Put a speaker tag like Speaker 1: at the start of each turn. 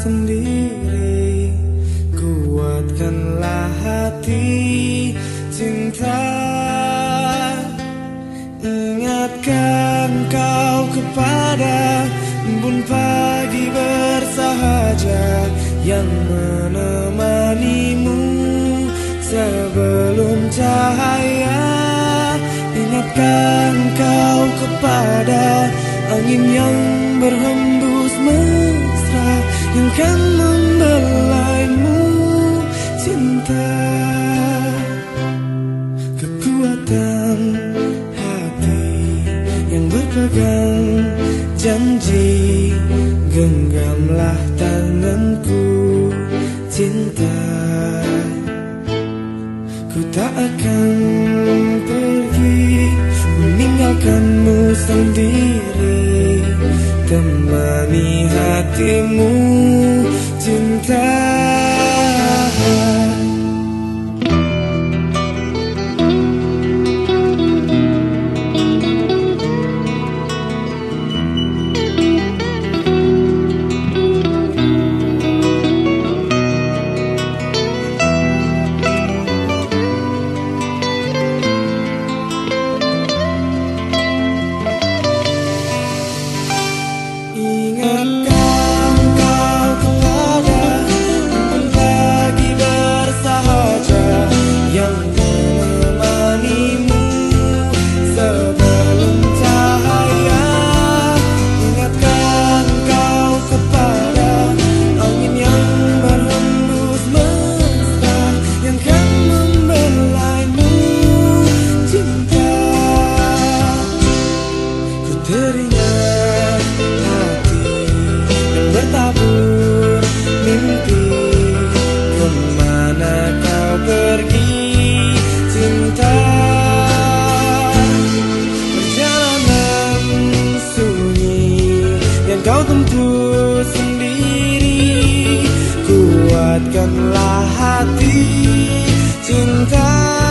Speaker 1: sendiri. Kuatkanlah hati cinta. Ingatkan kau kepada Embun pagi bersahaja Yang menemanimu Sebelum cahaya. Ingatkan kau kepada Angin yang berhembus. Yang kan membelaimu cinta. Kekuatan hati yang berpegang janji Genggamlah tanganku cinta. Ku tak akan pergi Meninggalkanmu sendiri Temani hatimu cinta kau tempuh sendiri. Kuatkanlah hati cinta